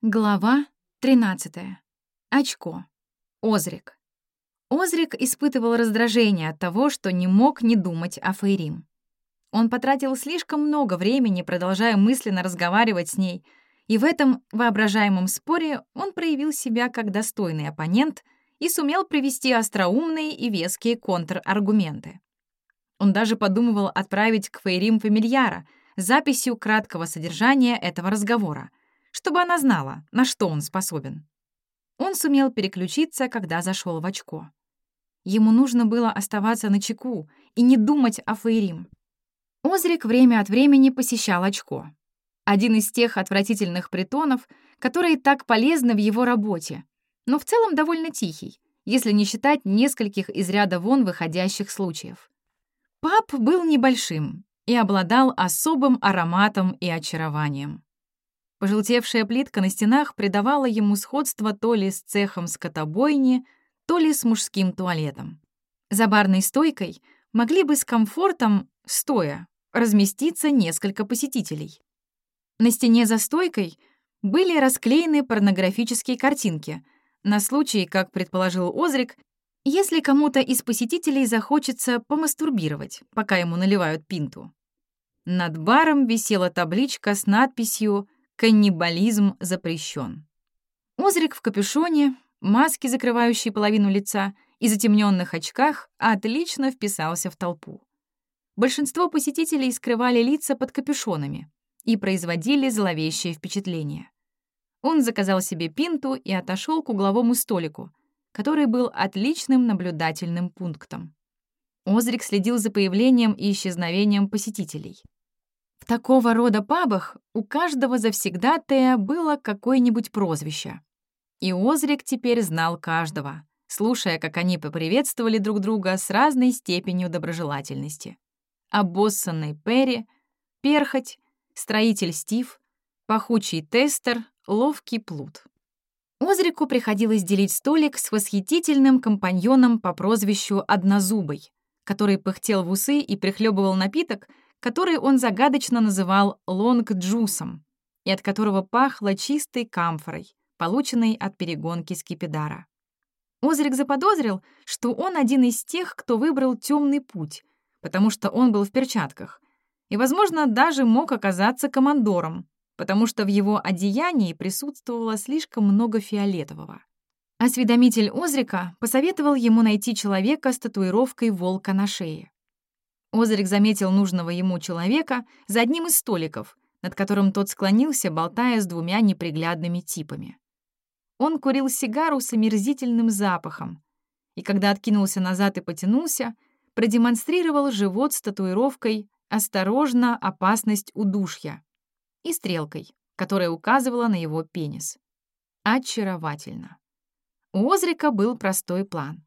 Глава 13. Очко. Озрик. Озрик испытывал раздражение от того, что не мог не думать о Фейрим. Он потратил слишком много времени, продолжая мысленно разговаривать с ней, и в этом воображаемом споре он проявил себя как достойный оппонент и сумел привести остроумные и веские контраргументы. Он даже подумывал отправить к Фейрим фамильяра записью краткого содержания этого разговора — чтобы она знала, на что он способен. Он сумел переключиться, когда зашел в очко. Ему нужно было оставаться на чеку и не думать о Фейрим. Озрик время от времени посещал очко. Один из тех отвратительных притонов, которые так полезны в его работе, но в целом довольно тихий, если не считать нескольких из ряда вон выходящих случаев. Пап был небольшим и обладал особым ароматом и очарованием. Пожелтевшая плитка на стенах придавала ему сходство то ли с цехом скотобойни, то ли с мужским туалетом. За барной стойкой могли бы с комфортом, стоя, разместиться несколько посетителей. На стене за стойкой были расклеены порнографические картинки, на случай, как предположил Озрик, если кому-то из посетителей захочется помастурбировать, пока ему наливают пинту. Над баром висела табличка с надписью Каннибализм запрещен. Озрик в капюшоне, маске, закрывающей половину лица, и затемненных очках отлично вписался в толпу. Большинство посетителей скрывали лица под капюшонами и производили зловещее впечатление. Он заказал себе пинту и отошел к угловому столику, который был отличным наблюдательным пунктом. Озрик следил за появлением и исчезновением посетителей — такого рода пабах у каждого завсегдатая было какое-нибудь прозвище. И Озрик теперь знал каждого, слушая, как они поприветствовали друг друга с разной степенью доброжелательности. Обоссанный Перри, перхоть, строитель Стив, пахучий тестер, ловкий плут. Озрику приходилось делить столик с восхитительным компаньоном по прозвищу Однозубый, который пыхтел в усы и прихлебывал напиток, который он загадочно называл лонг-джусом и от которого пахло чистой камфорой, полученной от перегонки скипидара. Озрик заподозрил, что он один из тех, кто выбрал темный путь, потому что он был в перчатках, и, возможно, даже мог оказаться командором, потому что в его одеянии присутствовало слишком много фиолетового. Осведомитель Озрика посоветовал ему найти человека с татуировкой волка на шее. Озрик заметил нужного ему человека за одним из столиков, над которым тот склонился, болтая с двумя неприглядными типами. Он курил сигару с омерзительным запахом, и когда откинулся назад и потянулся, продемонстрировал живот с татуировкой «Осторожно, опасность удушья» и стрелкой, которая указывала на его пенис. Очаровательно. У Озрика был простой план.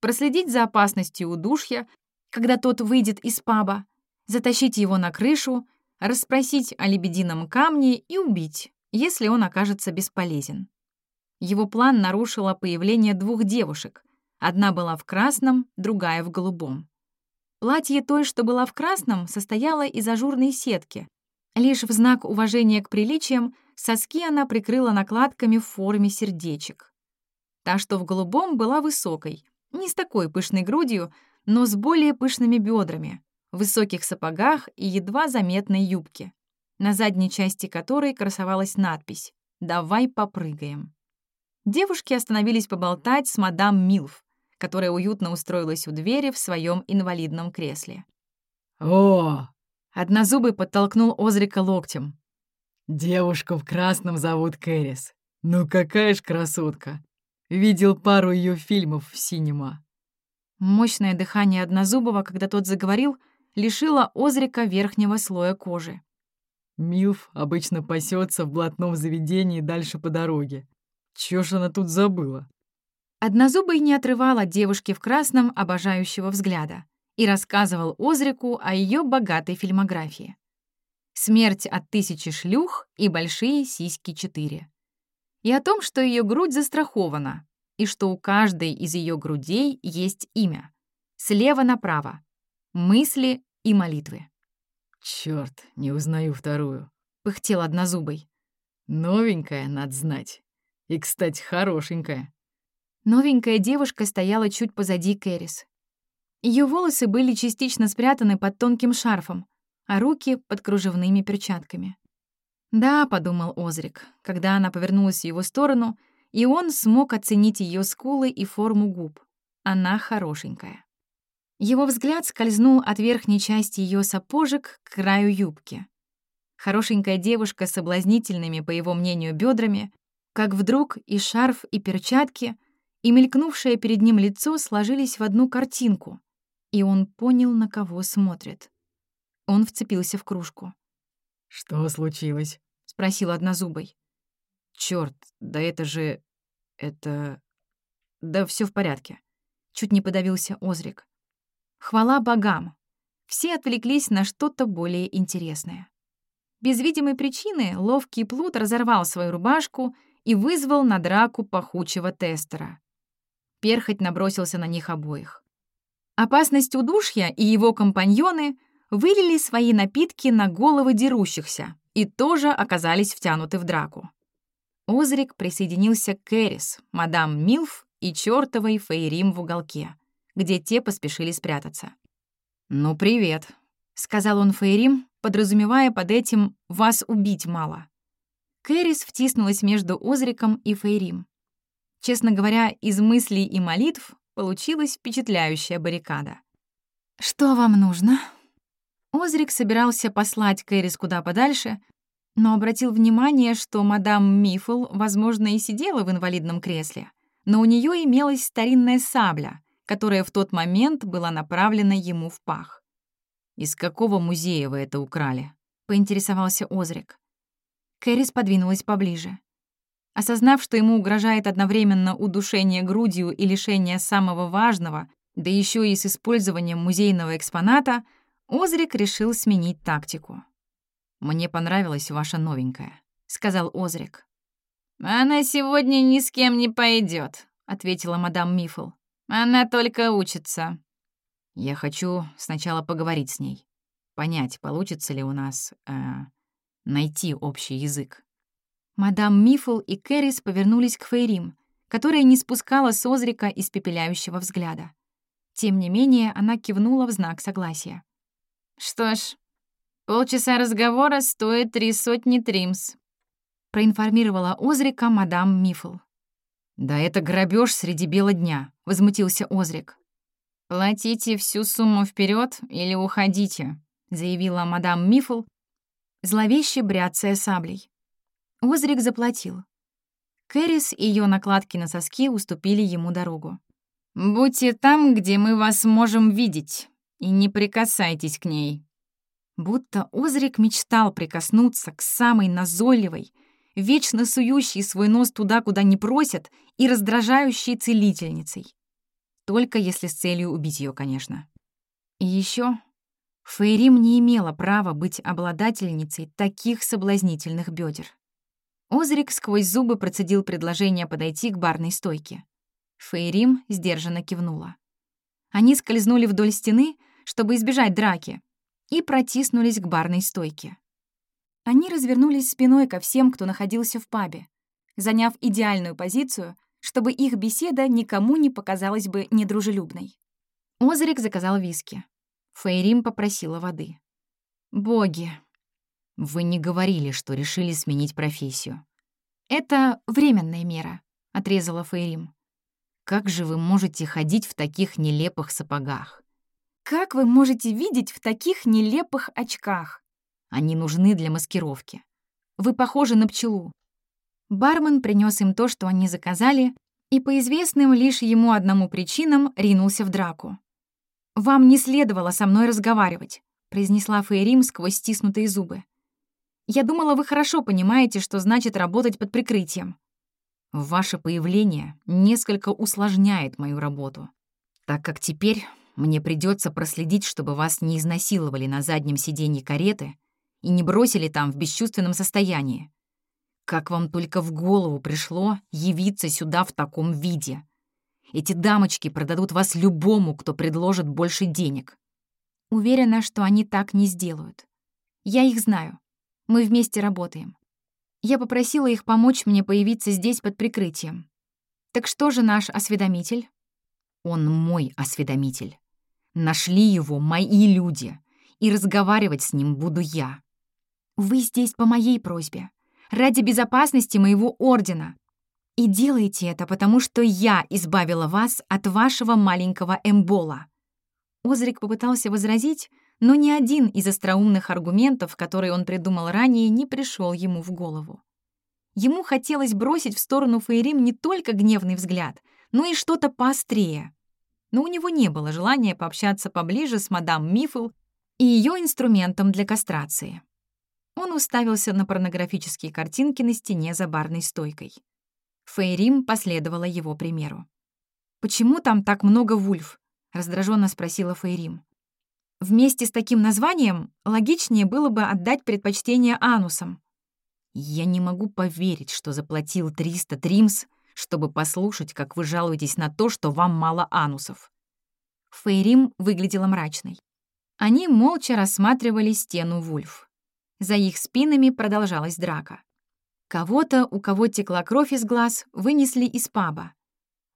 Проследить за опасностью удушья когда тот выйдет из паба, затащить его на крышу, расспросить о лебедином камне и убить, если он окажется бесполезен. Его план нарушило появление двух девушек. Одна была в красном, другая в голубом. Платье той, что была в красном, состояло из ажурной сетки. Лишь в знак уважения к приличиям соски она прикрыла накладками в форме сердечек. Та, что в голубом, была высокой, не с такой пышной грудью, но с более пышными бедрами, высоких сапогах и едва заметной юбке, на задней части которой красовалась надпись «Давай попрыгаем». Девушки остановились поболтать с мадам Милф, которая уютно устроилась у двери в своем инвалидном кресле. «О!» Однозубый подтолкнул Озрика локтем. «Девушку в красном зовут Кэрис. Ну какая ж красотка! Видел пару ее фильмов в синема. Мощное дыхание Однозубого, когда тот заговорил, лишило Озрика верхнего слоя кожи. Милф обычно пасется в блатном заведении дальше по дороге. Чё ж она тут забыла? Однозубый не отрывал от девушки в красном обожающего взгляда и рассказывал Озрику о ее богатой фильмографии. «Смерть от тысячи шлюх» и «Большие сиськи четыре». И о том, что ее грудь застрахована, и что у каждой из ее грудей есть имя. Слева направо. Мысли и молитвы. Черт, не узнаю вторую», — пыхтел однозубый. Новенькая, надо знать. И, кстати, хорошенькая. Новенькая девушка стояла чуть позади Кэрис. Ее волосы были частично спрятаны под тонким шарфом, а руки — под кружевными перчатками. «Да», — подумал Озрик, когда она повернулась в его сторону, и он смог оценить ее скулы и форму губ. Она хорошенькая. Его взгляд скользнул от верхней части ее сапожек к краю юбки. Хорошенькая девушка с соблазнительными, по его мнению, бедрами, как вдруг и шарф, и перчатки, и мелькнувшее перед ним лицо сложились в одну картинку, и он понял, на кого смотрит. Он вцепился в кружку. «Что случилось?» — спросил однозубый. «Чёрт, да это же... это... Да все в порядке». Чуть не подавился Озрик. Хвала богам. Все отвлеклись на что-то более интересное. Без видимой причины ловкий плут разорвал свою рубашку и вызвал на драку пахучего тестера. Перхоть набросился на них обоих. Опасность удушья и его компаньоны вылили свои напитки на головы дерущихся и тоже оказались втянуты в драку. Озрик присоединился к Кэрис, мадам Милф и чертовой Фейрим в уголке, где те поспешили спрятаться. «Ну, привет», — сказал он Фейрим, подразумевая под этим «вас убить мало». Кэрис втиснулась между Озриком и Фейрим. Честно говоря, из мыслей и молитв получилась впечатляющая баррикада. «Что вам нужно?» Озрик собирался послать Кэрис куда подальше, но обратил внимание, что мадам Мифл, возможно, и сидела в инвалидном кресле, но у нее имелась старинная сабля, которая в тот момент была направлена ему в пах. «Из какого музея вы это украли?» — поинтересовался Озрик. Кэрис подвинулась поближе. Осознав, что ему угрожает одновременно удушение грудью и лишение самого важного, да еще и с использованием музейного экспоната — Озрик решил сменить тактику. «Мне понравилась ваша новенькая», — сказал Озрик. «Она сегодня ни с кем не пойдет, ответила мадам Мифл. «Она только учится». «Я хочу сначала поговорить с ней, понять, получится ли у нас э, найти общий язык». Мадам Мифл и Кэрис повернулись к Фейрим, которая не спускала с Озрика испепеляющего взгляда. Тем не менее, она кивнула в знак согласия. «Что ж, полчаса разговора стоит три сотни тримс», проинформировала Озрика мадам Мифл. «Да это грабеж среди бела дня», — возмутился Озрик. «Платите всю сумму вперед или уходите», — заявила мадам Мифл, зловеще бряцая саблей. Озрик заплатил. Кэрис и ее накладки на соски уступили ему дорогу. «Будьте там, где мы вас можем видеть», и не прикасайтесь к ней». Будто Озрик мечтал прикоснуться к самой назойливой, вечно сующей свой нос туда, куда не просят, и раздражающей целительницей. Только если с целью убить ее, конечно. И еще Фейрим не имела права быть обладательницей таких соблазнительных бедер. Озрик сквозь зубы процедил предложение подойти к барной стойке. Фейрим сдержанно кивнула. Они скользнули вдоль стены, чтобы избежать драки, и протиснулись к барной стойке. Они развернулись спиной ко всем, кто находился в пабе, заняв идеальную позицию, чтобы их беседа никому не показалась бы недружелюбной. Озрик заказал виски. Фейрим попросила воды. «Боги!» «Вы не говорили, что решили сменить профессию». «Это временная мера», — отрезала Фейрим. «Как же вы можете ходить в таких нелепых сапогах?» Как вы можете видеть в таких нелепых очках? Они нужны для маскировки. Вы похожи на пчелу. Бармен принес им то, что они заказали, и по известным лишь ему одному причинам ринулся в драку. «Вам не следовало со мной разговаривать», — произнесла Фейрим сквозь стиснутые зубы. «Я думала, вы хорошо понимаете, что значит работать под прикрытием». «Ваше появление несколько усложняет мою работу, так как теперь мне придется проследить, чтобы вас не изнасиловали на заднем сиденье кареты и не бросили там в бесчувственном состоянии. Как вам только в голову пришло явиться сюда в таком виде? Эти дамочки продадут вас любому, кто предложит больше денег. Уверена, что они так не сделают. Я их знаю. Мы вместе работаем. Я попросила их помочь мне появиться здесь под прикрытием. Так что же наш осведомитель? Он мой осведомитель. Нашли его мои люди, и разговаривать с ним буду я. Вы здесь по моей просьбе, ради безопасности моего ордена. И делайте это, потому что я избавила вас от вашего маленького эмбола». Озрик попытался возразить, но ни один из остроумных аргументов, которые он придумал ранее, не пришел ему в голову. Ему хотелось бросить в сторону Фейрим не только гневный взгляд, но и что-то поострее. Но у него не было желания пообщаться поближе с мадам Мифл и ее инструментом для кастрации. Он уставился на порнографические картинки на стене за барной стойкой. Фейрим последовала его примеру. «Почему там так много вульф?» — раздраженно спросила Фейрим. «Вместе с таким названием логичнее было бы отдать предпочтение анусам». «Я не могу поверить, что заплатил 300 тримс, чтобы послушать, как вы жалуетесь на то, что вам мало анусов». Фейрим выглядела мрачной. Они молча рассматривали стену вульф. За их спинами продолжалась драка. Кого-то, у кого текла кровь из глаз, вынесли из паба.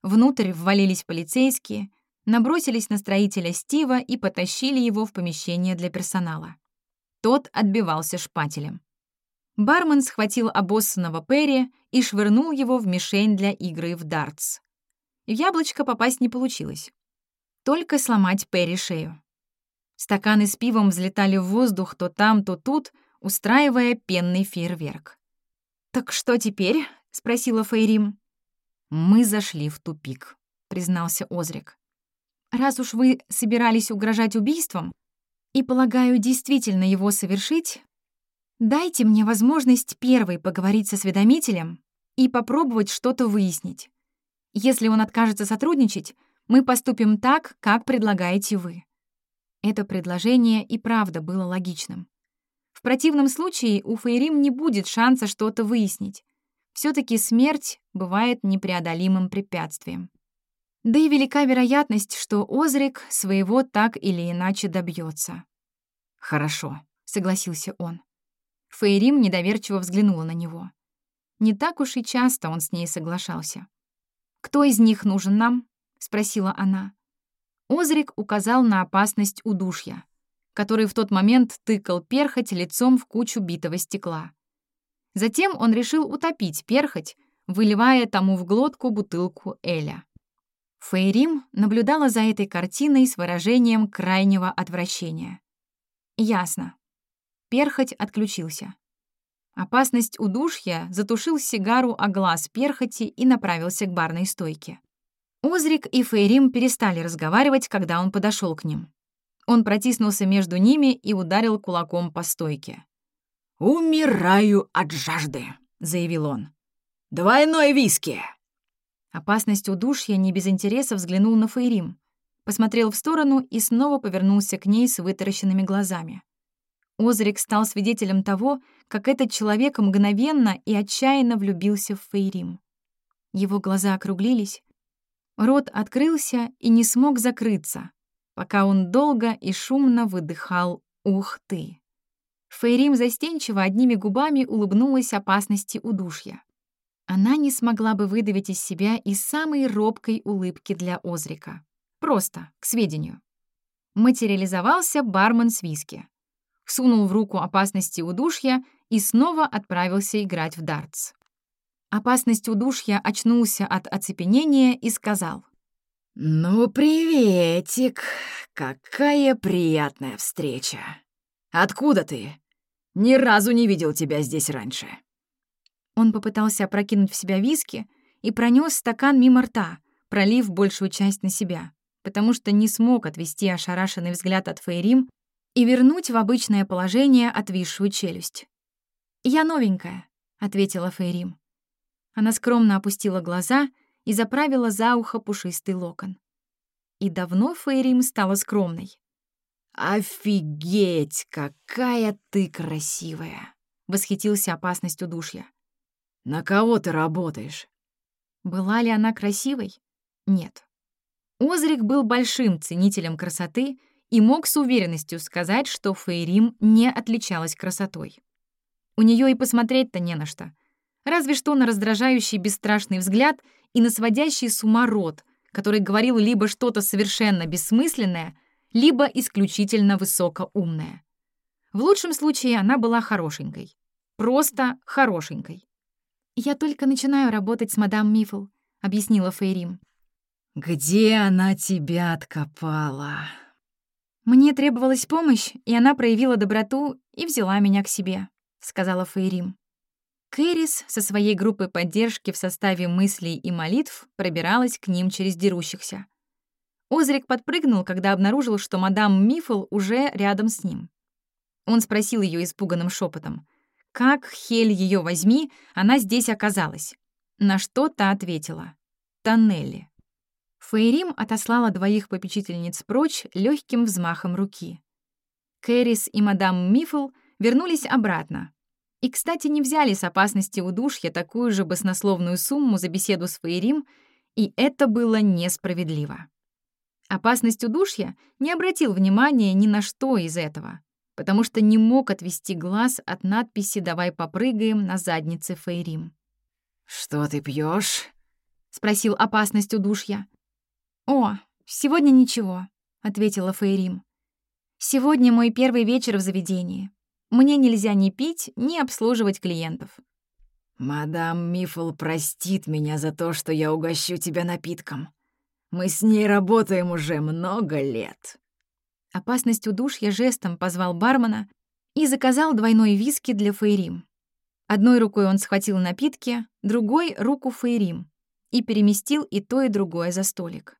Внутрь ввалились полицейские, набросились на строителя Стива и потащили его в помещение для персонала. Тот отбивался шпателем. Бармен схватил обоссанного Перри и швырнул его в мишень для игры в дартс. В яблочко попасть не получилось. Только сломать Перри шею. Стаканы с пивом взлетали в воздух то там, то тут, устраивая пенный фейерверк. «Так что теперь?» — спросила Фейрим. «Мы зашли в тупик», — признался Озрик. «Раз уж вы собирались угрожать убийством, и, полагаю, действительно его совершить, дайте мне возможность первой поговорить со осведомителем и попробовать что-то выяснить. Если он откажется сотрудничать, мы поступим так, как предлагаете вы». Это предложение и правда было логичным. В противном случае у Фейрим не будет шанса что-то выяснить. все таки смерть бывает непреодолимым препятствием. Да и велика вероятность, что Озрик своего так или иначе добьется. «Хорошо», — согласился он. Фейрим недоверчиво взглянула на него. Не так уж и часто он с ней соглашался. «Кто из них нужен нам?» — спросила она. Озрик указал на опасность удушья который в тот момент тыкал перхоть лицом в кучу битого стекла. Затем он решил утопить перхоть, выливая тому в глотку бутылку Эля. Фейрим наблюдала за этой картиной с выражением крайнего отвращения. Ясно. Перхоть отключился. Опасность удушья затушил сигару о глаз перхоти и направился к барной стойке. Озрик и Фейрим перестали разговаривать, когда он подошел к ним. Он протиснулся между ними и ударил кулаком по стойке. «Умираю от жажды», — заявил он. «Двойной виски!» Опасность удушья не без интереса взглянул на Фейрим, посмотрел в сторону и снова повернулся к ней с вытаращенными глазами. Озрик стал свидетелем того, как этот человек мгновенно и отчаянно влюбился в Фейрим. Его глаза округлились, рот открылся и не смог закрыться, пока он долго и шумно выдыхал «Ух ты!». Фейрим застенчиво одними губами улыбнулась опасности удушья. Она не смогла бы выдавить из себя и самой робкой улыбки для Озрика. Просто, к сведению. Материализовался бармен с виски. Сунул в руку опасности удушья и снова отправился играть в дартс. Опасность удушья очнулся от оцепенения и сказал — «Ну, приветик! Какая приятная встреча! Откуда ты? Ни разу не видел тебя здесь раньше». Он попытался опрокинуть в себя виски и пронес стакан мимо рта, пролив большую часть на себя, потому что не смог отвести ошарашенный взгляд от Фейрим и вернуть в обычное положение отвисшую челюсть. «Я новенькая», — ответила Фейрим. Она скромно опустила глаза — и заправила за ухо пушистый локон. И давно Фейрим стала скромной. «Офигеть, какая ты красивая!» — восхитился опасность удушья. «На кого ты работаешь?» Была ли она красивой? Нет. Озрик был большим ценителем красоты и мог с уверенностью сказать, что Фейрим не отличалась красотой. У нее и посмотреть-то не на что. Разве что на раздражающий бесстрашный взгляд и на сводящий с ума рот, который говорил либо что-то совершенно бессмысленное, либо исключительно высокоумное. В лучшем случае она была хорошенькой. Просто хорошенькой. «Я только начинаю работать с мадам Мифл», — объяснила Фейрим. «Где она тебя откопала?» «Мне требовалась помощь, и она проявила доброту и взяла меня к себе», — сказала Фейрим. Кэрис со своей группой поддержки в составе мыслей и молитв пробиралась к ним через дерущихся. Озрик подпрыгнул, когда обнаружил, что мадам Мифл уже рядом с ним. Он спросил ее испуганным шепотом, «Как, Хель, ее возьми, она здесь оказалась?» На что та ответила, «Тоннели». Фейрим отослала двоих попечительниц прочь легким взмахом руки. Кэрис и мадам Мифл вернулись обратно, и, кстати, не взяли с опасности удушья такую же баснословную сумму за беседу с Фейрим, и это было несправедливо. Опасность удушья не обратил внимания ни на что из этого, потому что не мог отвести глаз от надписи «Давай попрыгаем» на заднице Фейрим. «Что ты пьешь? спросил опасность удушья. «О, сегодня ничего», — ответила Фейрим. «Сегодня мой первый вечер в заведении. Мне нельзя ни пить, ни обслуживать клиентов. «Мадам Мифл простит меня за то, что я угощу тебя напитком. Мы с ней работаем уже много лет». Опасность удушья жестом позвал бармена и заказал двойной виски для Фейрим. Одной рукой он схватил напитки, другой — руку Фейрим и переместил и то, и другое за столик.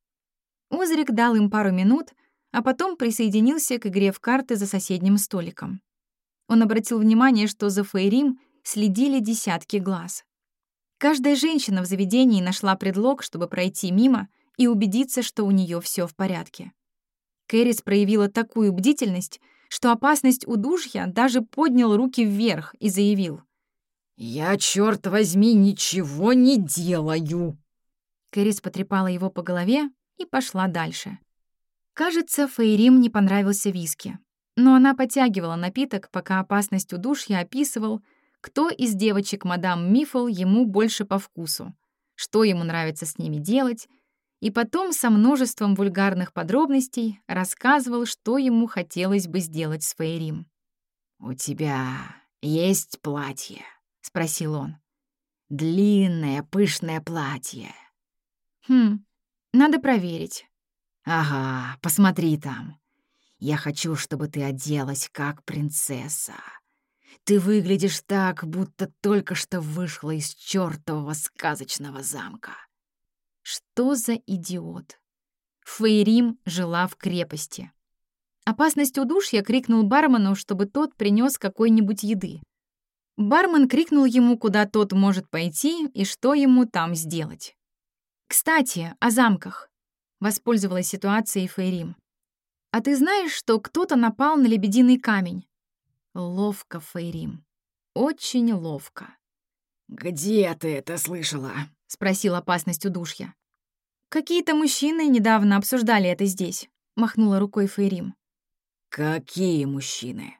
Озрик дал им пару минут, а потом присоединился к игре в карты за соседним столиком. Он обратил внимание, что за Фейрим следили десятки глаз. Каждая женщина в заведении нашла предлог, чтобы пройти мимо и убедиться, что у нее все в порядке. Кэрис проявила такую бдительность, что опасность удушья даже поднял руки вверх и заявил. «Я, черт возьми, ничего не делаю!» Кэрис потрепала его по голове и пошла дальше. Кажется, Фейрим не понравился виски. Но она подтягивала напиток, пока опасность удушья описывал, кто из девочек мадам Мифл ему больше по вкусу, что ему нравится с ними делать, и потом со множеством вульгарных подробностей рассказывал, что ему хотелось бы сделать с Фейрим. «У тебя есть платье?» — спросил он. «Длинное, пышное платье». «Хм, надо проверить». «Ага, посмотри там. Я хочу, чтобы ты оделась как принцесса. Ты выглядишь так, будто только что вышла из чёртового сказочного замка. Что за идиот? Фейрим жила в крепости. Опасность удушья крикнул бармену, чтобы тот принес какой-нибудь еды. Бармен крикнул ему, куда тот может пойти и что ему там сделать. «Кстати, о замках», — воспользовалась ситуацией Фейрим. А ты знаешь, что кто-то напал на лебединый камень? Ловко, Фейрим. Очень ловко. «Где ты это слышала?» — спросил опасность удушья. «Какие-то мужчины недавно обсуждали это здесь», — махнула рукой Фейрим. «Какие мужчины?»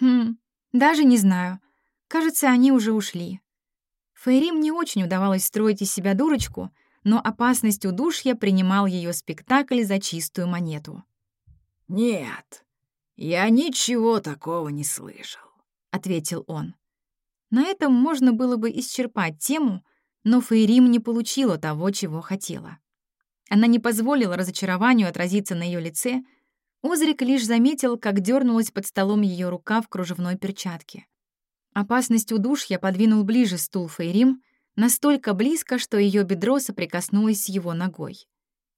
«Хм, даже не знаю. Кажется, они уже ушли». Фейрим не очень удавалось строить из себя дурочку, но опасность удушья принимал ее спектакль за чистую монету. «Нет, я ничего такого не слышал», — ответил он. На этом можно было бы исчерпать тему, но Фейрим не получила того, чего хотела. Она не позволила разочарованию отразиться на ее лице. Озрик лишь заметил, как дернулась под столом ее рука в кружевной перчатке. Опасность удушья подвинул ближе стул Фейрим, настолько близко, что ее бедро соприкоснулось с его ногой.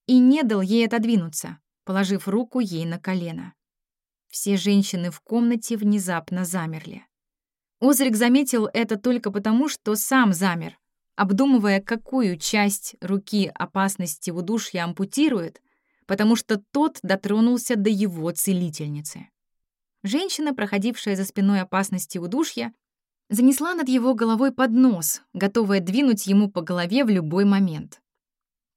И не дал ей отодвинуться, положив руку ей на колено. Все женщины в комнате внезапно замерли. Озрик заметил это только потому, что сам замер, обдумывая, какую часть руки опасности в ампутирует, потому что тот дотронулся до его целительницы. Женщина, проходившая за спиной опасности удушья, занесла над его головой поднос, готовая двинуть ему по голове в любой момент.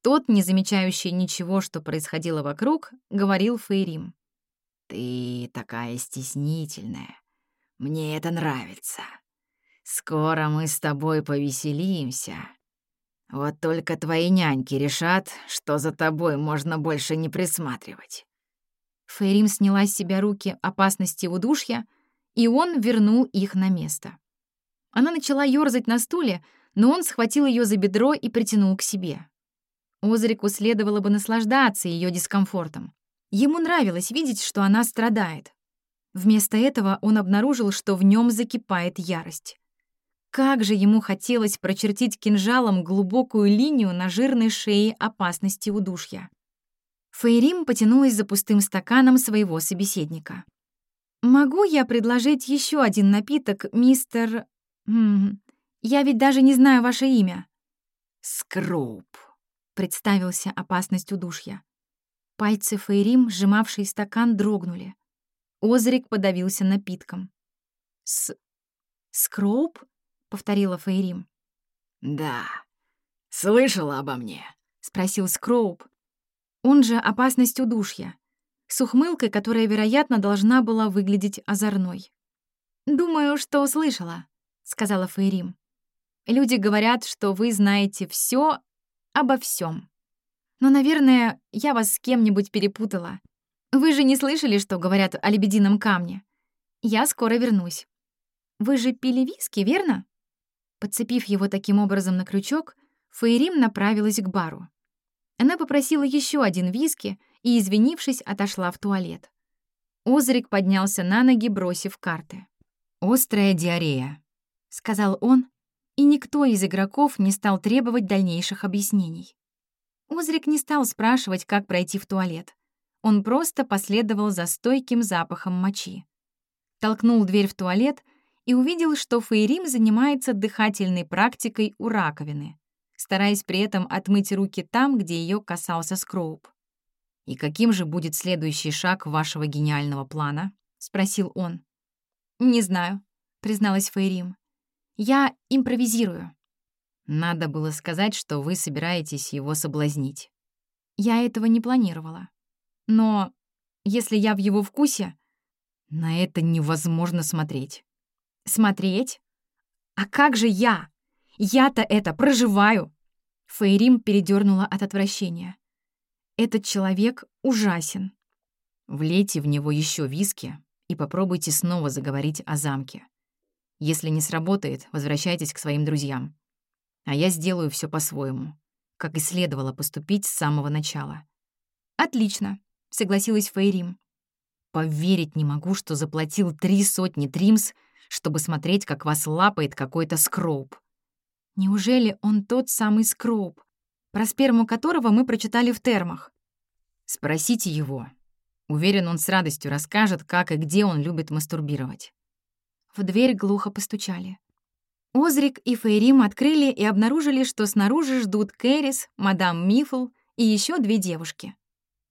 Тот, не замечающий ничего, что происходило вокруг, говорил Фейрим. «Ты такая стеснительная. Мне это нравится. Скоро мы с тобой повеселимся. Вот только твои няньки решат, что за тобой можно больше не присматривать». Фейрим сняла с себя руки опасности удушья, и он вернул их на место. Она начала ёрзать на стуле, но он схватил ее за бедро и притянул к себе. Озрику следовало бы наслаждаться ее дискомфортом. Ему нравилось видеть, что она страдает. Вместо этого он обнаружил, что в нем закипает ярость. Как же ему хотелось прочертить кинжалом глубокую линию на жирной шее опасности удушья. Фейрим потянулась за пустым стаканом своего собеседника. «Могу я предложить еще один напиток, мистер... М -м, я ведь даже не знаю ваше имя». «Скруп», — представился опасность удушья. Пальцы Фейрим, сжимавшие стакан, дрогнули. Озрик подавился напитком. «С... Скроуп?» — повторила Фейрим. «Да. Слышала обо мне?» — спросил Скроуп. Он же опасность удушья, с ухмылкой, которая, вероятно, должна была выглядеть озорной. «Думаю, что услышала», — сказала Фейрим. «Люди говорят, что вы знаете все обо всем. Но, наверное, я вас с кем-нибудь перепутала. Вы же не слышали, что говорят о лебедином камне? Я скоро вернусь. Вы же пили виски, верно?» Подцепив его таким образом на крючок, Фейрим направилась к бару. Она попросила еще один виски и, извинившись, отошла в туалет. Озрик поднялся на ноги, бросив карты. «Острая диарея», — сказал он, и никто из игроков не стал требовать дальнейших объяснений. Озрик не стал спрашивать, как пройти в туалет. Он просто последовал за стойким запахом мочи. Толкнул дверь в туалет и увидел, что Фейрим занимается дыхательной практикой у раковины, стараясь при этом отмыть руки там, где ее касался Скроуп. «И каким же будет следующий шаг вашего гениального плана?» — спросил он. «Не знаю», — призналась Фейрим. «Я импровизирую». Надо было сказать, что вы собираетесь его соблазнить. Я этого не планировала. Но если я в его вкусе... На это невозможно смотреть. Смотреть? А как же я? Я-то это проживаю. Фейрим передернула от отвращения. Этот человек ужасен. Влейте в него еще виски и попробуйте снова заговорить о замке. Если не сработает, возвращайтесь к своим друзьям а я сделаю все по-своему, как и следовало поступить с самого начала. «Отлично», — согласилась Фейрим. «Поверить не могу, что заплатил три сотни тримс, чтобы смотреть, как вас лапает какой-то скроуп». «Неужели он тот самый скроуп, про сперму которого мы прочитали в термах?» «Спросите его. Уверен, он с радостью расскажет, как и где он любит мастурбировать». В дверь глухо постучали. Озрик и Фейрим открыли и обнаружили, что снаружи ждут Кэрис, мадам Мифл и еще две девушки.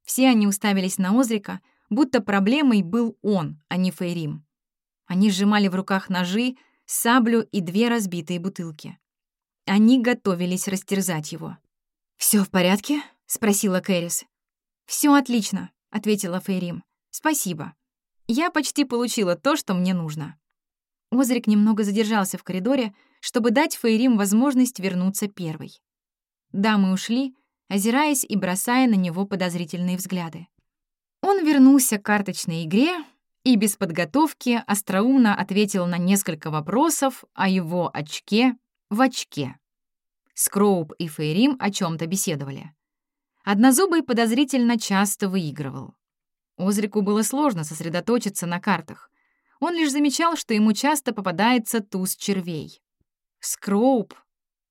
Все они уставились на Озрика, будто проблемой был он, а не Фейрим. Они сжимали в руках ножи, саблю и две разбитые бутылки. Они готовились растерзать его. Все в порядке?» — спросила Кэрис. Все отлично», — ответила Фейрим. «Спасибо. Я почти получила то, что мне нужно». Озрик немного задержался в коридоре, чтобы дать Фейрим возможность вернуться первой. Дамы ушли, озираясь и бросая на него подозрительные взгляды. Он вернулся к карточной игре и без подготовки остроумно ответил на несколько вопросов о его очке в очке. Скроуп и Фейрим о чем то беседовали. Однозубый подозрительно часто выигрывал. Озрику было сложно сосредоточиться на картах. Он лишь замечал, что ему часто попадается туз червей. Скроуп,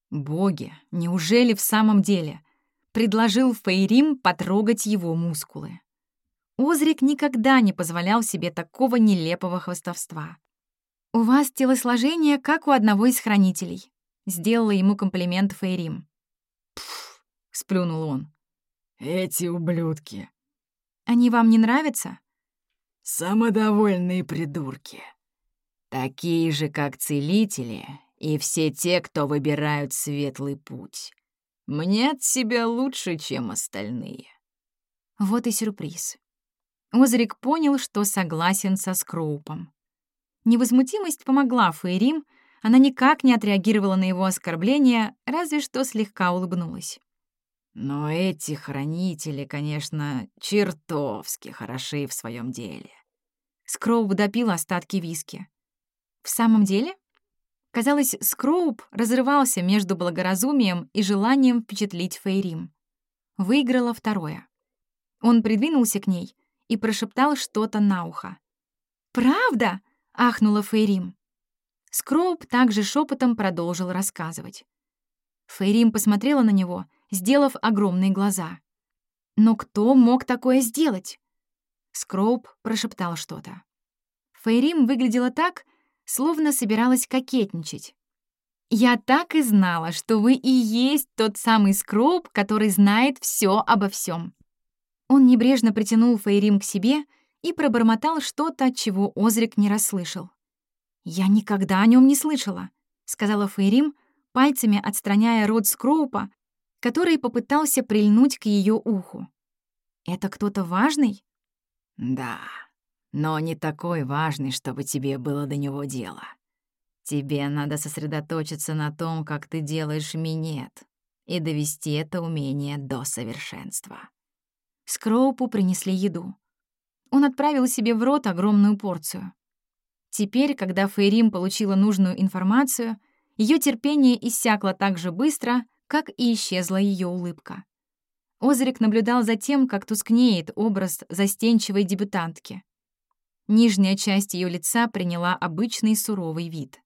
боги, неужели в самом деле, предложил Фейрим потрогать его мускулы. Озрик никогда не позволял себе такого нелепого хвостовства. «У вас телосложение, как у одного из хранителей», — сделала ему комплимент Фейрим. «Пф», — сплюнул он. «Эти ублюдки». «Они вам не нравятся?» Самодовольные придурки. Такие же, как целители и все те, кто выбирают светлый путь. Мне от себя лучше, чем остальные. Вот и сюрприз. Озрик понял, что согласен со Скроупом. Невозмутимость помогла Фейрим, она никак не отреагировала на его оскорбление, разве что слегка улыбнулась. Но эти хранители, конечно, чертовски хороши в своем деле. Скроуп допил остатки виски. В самом деле? Казалось, Скроуп разрывался между благоразумием и желанием впечатлить Фейрим. Выиграла второе. Он придвинулся к ней и прошептал что-то на ухо. «Правда?» — ахнула Фейрим. Скроуп также шепотом продолжил рассказывать. Фейрим посмотрела на него, сделав огромные глаза. Но кто мог такое сделать? Скроуп прошептал что-то. Фейрим выглядела так, словно собиралась кокетничать. «Я так и знала, что вы и есть тот самый Скроуп, который знает все обо всем. Он небрежно притянул Фейрим к себе и пробормотал что-то, чего Озрик не расслышал. «Я никогда о нем не слышала», — сказала Фейрим, пальцами отстраняя рот Скроупа, который попытался прильнуть к ее уху. «Это кто-то важный?» «Да», но не такой важный, чтобы тебе было до него дело. Тебе надо сосредоточиться на том, как ты делаешь минет, и довести это умение до совершенства. Скроупу принесли еду. Он отправил себе в рот огромную порцию. Теперь, когда Фейрим получила нужную информацию, ее терпение иссякло так же быстро, как и исчезла ее улыбка. Озрик наблюдал за тем, как тускнеет образ застенчивой дебютантки. Нижняя часть ее лица приняла обычный суровый вид.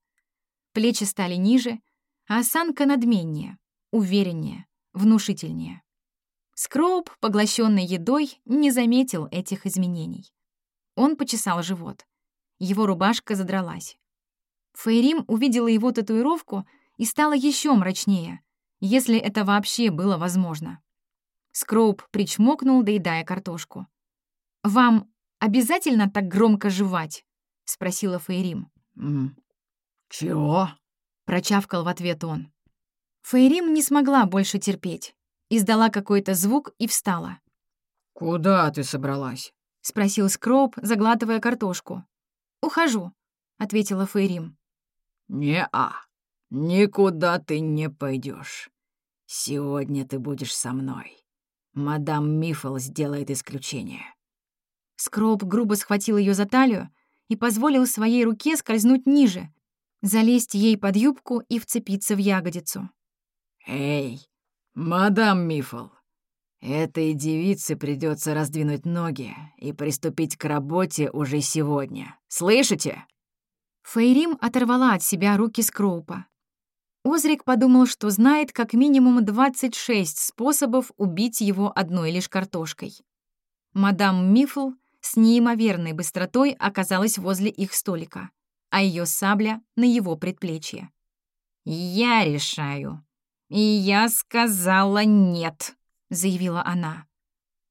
Плечи стали ниже, а осанка надменнее, увереннее, внушительнее. Скроуп, поглощенный едой, не заметил этих изменений. Он почесал живот. Его рубашка задралась. Фейрим увидела его татуировку и стала еще мрачнее, если это вообще было возможно. Скроуп причмокнул, доедая картошку. «Вам обязательно так громко жевать?» — спросила Фейрим. «Чего?» — прочавкал в ответ он. Фейрим не смогла больше терпеть. Издала какой-то звук и встала. «Куда ты собралась?» — спросил Скроуп, заглатывая картошку. «Ухожу», — ответила Фейрим. «Не-а, никуда ты не пойдешь. Сегодня ты будешь со мной. Мадам Мифл сделает исключение». Скроуп грубо схватил ее за талию и позволил своей руке скользнуть ниже, залезть ей под юбку и вцепиться в ягодицу. «Эй, мадам Мифл, этой девице придется раздвинуть ноги и приступить к работе уже сегодня. Слышите?» Фейрим оторвала от себя руки Скроупа. Озрик подумал, что знает как минимум 26 способов убить его одной лишь картошкой. Мадам Мифл с неимоверной быстротой оказалась возле их столика, а ее сабля — на его предплечье. «Я решаю. И я сказала нет», — заявила она.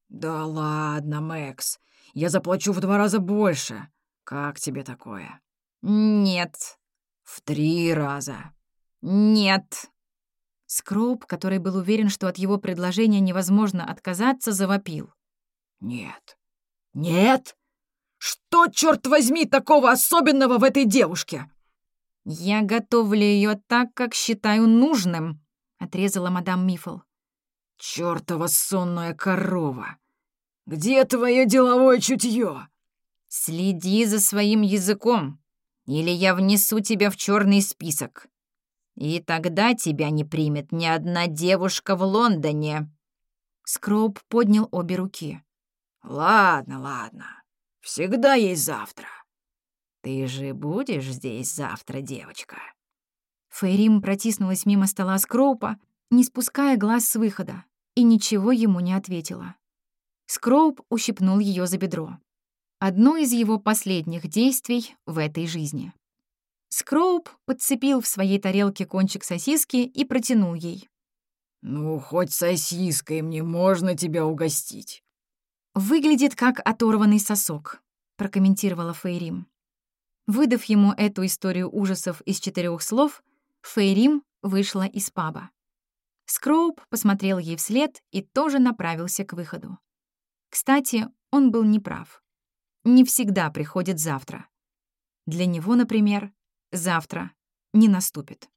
«Да ладно, Мэкс, я заплачу в два раза больше. Как тебе такое?» «Нет». «В три раза». «Нет». Скроуп, который был уверен, что от его предложения невозможно отказаться, завопил. «Нет, «Нет? Что, черт возьми, такого особенного в этой девушке?» «Я готовлю ее так, как считаю нужным», — отрезала мадам Мифл. «Чёртова сонная корова! Где твое деловое чутье?» «Следи за своим языком, или я внесу тебя в черный список. И тогда тебя не примет ни одна девушка в Лондоне». Скроуп поднял обе руки. «Ладно, ладно. Всегда есть завтра. Ты же будешь здесь завтра, девочка?» Фейрим протиснулась мимо стола Скроупа, не спуская глаз с выхода, и ничего ему не ответила. Скроуп ущипнул ее за бедро. Одно из его последних действий в этой жизни. Скроуп подцепил в своей тарелке кончик сосиски и протянул ей. «Ну, хоть сосиской мне можно тебя угостить». «Выглядит как оторванный сосок», — прокомментировала Фейрим. Выдав ему эту историю ужасов из четырех слов, Фейрим вышла из паба. Скроуп посмотрел ей вслед и тоже направился к выходу. Кстати, он был неправ. Не всегда приходит завтра. Для него, например, завтра не наступит.